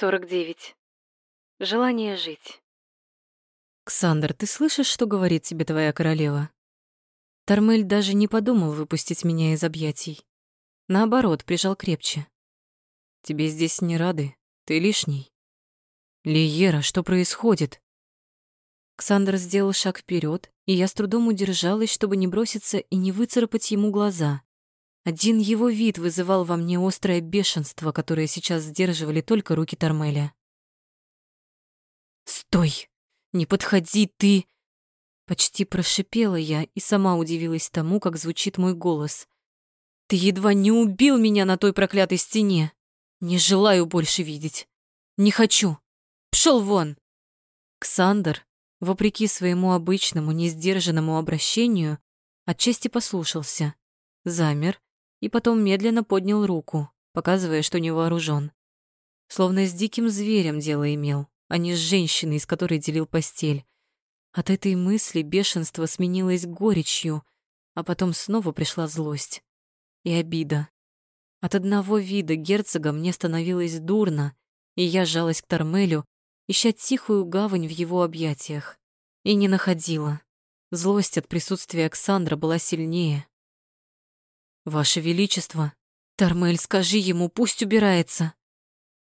49. Желание жить. «Ксандр, ты слышишь, что говорит тебе твоя королева?» Тормель даже не подумал выпустить меня из объятий. Наоборот, прижал крепче. «Тебе здесь не рады, ты лишний». «Лиера, что происходит?» Ксандр сделал шаг вперед, и я с трудом удержалась, чтобы не броситься и не выцарапать ему глаза. Один его вид вызывал во мне острое бешенство, которое сейчас сдерживали только руки Тормеля. «Стой! Не подходи ты!» Почти прошипела я и сама удивилась тому, как звучит мой голос. «Ты едва не убил меня на той проклятой стене! Не желаю больше видеть! Не хочу! Пшел вон!» Ксандр, вопреки своему обычному, несдержанному обращению, отчасти послушался, замер и потом медленно поднял руку, показывая, что не вооружен. Словно с диким зверем дело имел, а не с женщиной, с которой делил постель. От этой мысли бешенство сменилось горечью, а потом снова пришла злость и обида. От одного вида герцога мне становилось дурно, и я жалась к Тормелю, ища тихую гавань в его объятиях. И не находила. Злость от присутствия Александра была сильнее. «Ваше Величество, Тормель, скажи ему, пусть убирается!»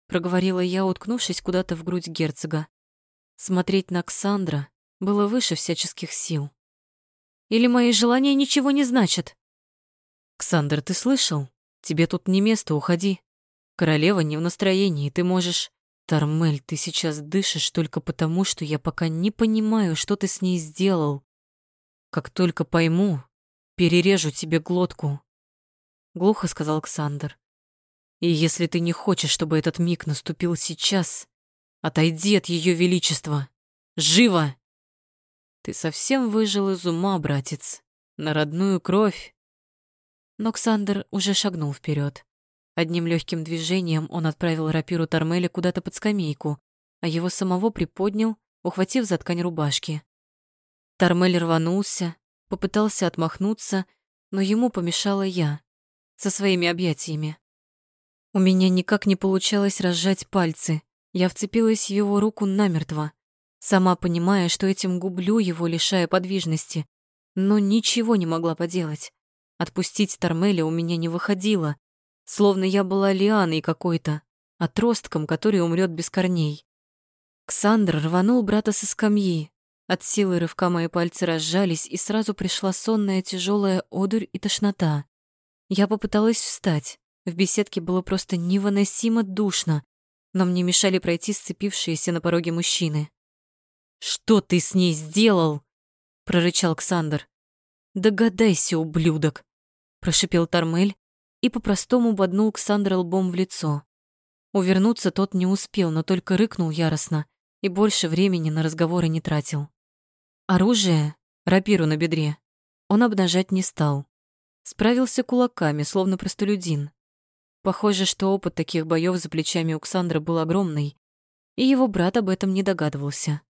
Проговорила я, уткнувшись куда-то в грудь герцога. Смотреть на Ксандра было выше всяческих сил. Или мои желания ничего не значат? «Ксандр, ты слышал? Тебе тут не место, уходи. Королева не в настроении, ты можешь...» «Тормель, ты сейчас дышишь только потому, что я пока не понимаю, что ты с ней сделал. Как только пойму, перережу тебе глотку глухо сказал Александр. И если ты не хочешь, чтобы этот миг наступил сейчас, отойди от ее величества. Живо! Ты совсем выжил из ума, братец, на родную кровь. Но Ксандр уже шагнул вперед. Одним легким движением он отправил рапиру Тормеля куда-то под скамейку, а его самого приподнял, ухватив за ткань рубашки. Тормель рванулся, попытался отмахнуться, но ему помешала я со своими объятиями. У меня никак не получалось разжать пальцы. Я вцепилась в его руку намертво, сама понимая, что этим гублю его, лишая подвижности, но ничего не могла поделать. Отпустить Тормеля у меня не выходило, словно я была лианой какой-то, отростком, который умрет без корней. Ксандр рванул брата со скамьи. От силы рывка мои пальцы разжались, и сразу пришла сонная тяжелая одурь и тошнота. Я попыталась встать. В беседке было просто невыносимо душно, но мне мешали пройти сцепившиеся на пороге мужчины. «Что ты с ней сделал?» — прорычал Ксандр. «Догадайся, ублюдок!» — прошипел Тормель и по-простому боднул Ксандра лбом в лицо. Увернуться тот не успел, но только рыкнул яростно и больше времени на разговоры не тратил. Оружие, рапиру на бедре, он обнажать не стал. Справился кулаками, словно простолюдин. Похоже, что опыт таких боёв за плечами у Ксандра был огромный, и его брат об этом не догадывался.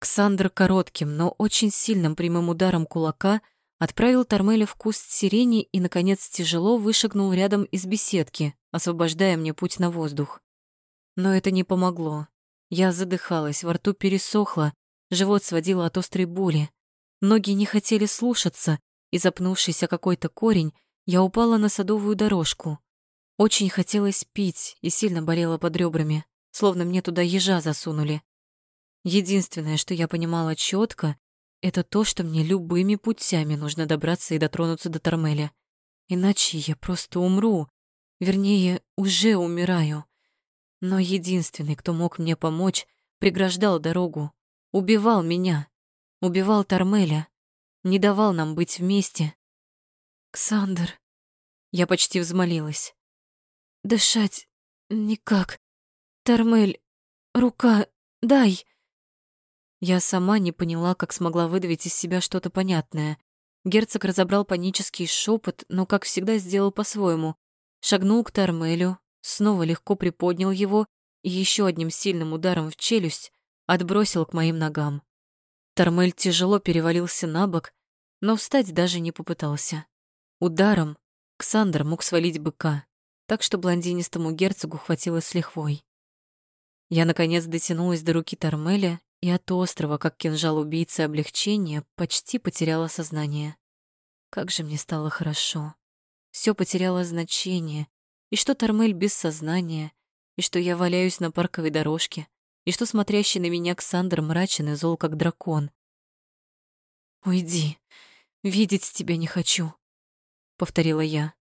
Ксандр коротким, но очень сильным прямым ударом кулака отправил Тормеля в куст сирени и, наконец, тяжело вышагнул рядом из беседки, освобождая мне путь на воздух. Но это не помогло. Я задыхалась, во рту пересохло, живот сводило от острой боли. Ноги не хотели слушаться, и, запнувшись о какой-то корень, я упала на садовую дорожку. Очень хотелось пить и сильно болело под ребрами, словно мне туда ежа засунули. Единственное, что я понимала четко, это то, что мне любыми путями нужно добраться и дотронуться до Тормеля. Иначе я просто умру. Вернее, уже умираю. Но единственный, кто мог мне помочь, преграждал дорогу. Убивал меня. Убивал Тормеля не давал нам быть вместе. Ксандр, я почти взмолилась. Дышать никак. Тормель, рука, дай. Я сама не поняла, как смогла выдавить из себя что-то понятное. Герцог разобрал панический шепот, но, как всегда, сделал по-своему. Шагнул к Тормелю, снова легко приподнял его и еще одним сильным ударом в челюсть отбросил к моим ногам. Тормель тяжело перевалился на бок, но встать даже не попытался. Ударом Ксандр мог свалить быка, так что блондинистому герцогу хватило с лихвой. Я, наконец, дотянулась до руки Тормеля и от острова, как кинжал убийцы облегчения, почти потеряла сознание. Как же мне стало хорошо. Все потеряло значение. И что Тормель без сознания, и что я валяюсь на парковой дорожке, и что смотрящий на меня Ксандр мрачен и зол, как дракон. «Уйди, видеть тебя не хочу», — повторила я.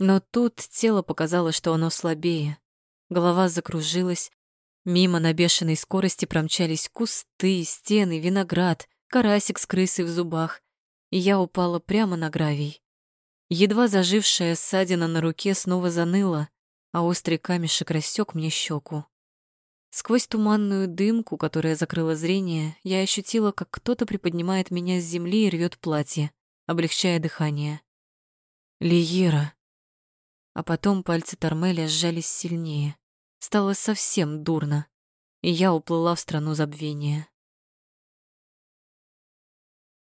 Но тут тело показало, что оно слабее. Голова закружилась, Мимо на бешеной скорости промчались кусты, стены, виноград, карасик с крысой в зубах, и я упала прямо на гравий. Едва зажившая ссадина на руке снова заныла, а острый камешек рассек мне щеку. Сквозь туманную дымку, которая закрыла зрение, я ощутила, как кто-то приподнимает меня с земли и рвет платье, облегчая дыхание. Лиера. А потом пальцы Тормеля сжались сильнее. Стало совсем дурно, и я уплыла в страну забвения.